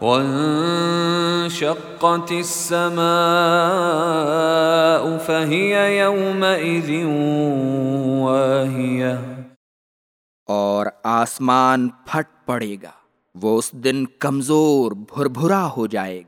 وانشقت السماء فهي يومئذ واهية. اور آسمان پھٹ پڑے گا، وہ اس دن کمزور بھر بھرا ہو جائے گا۔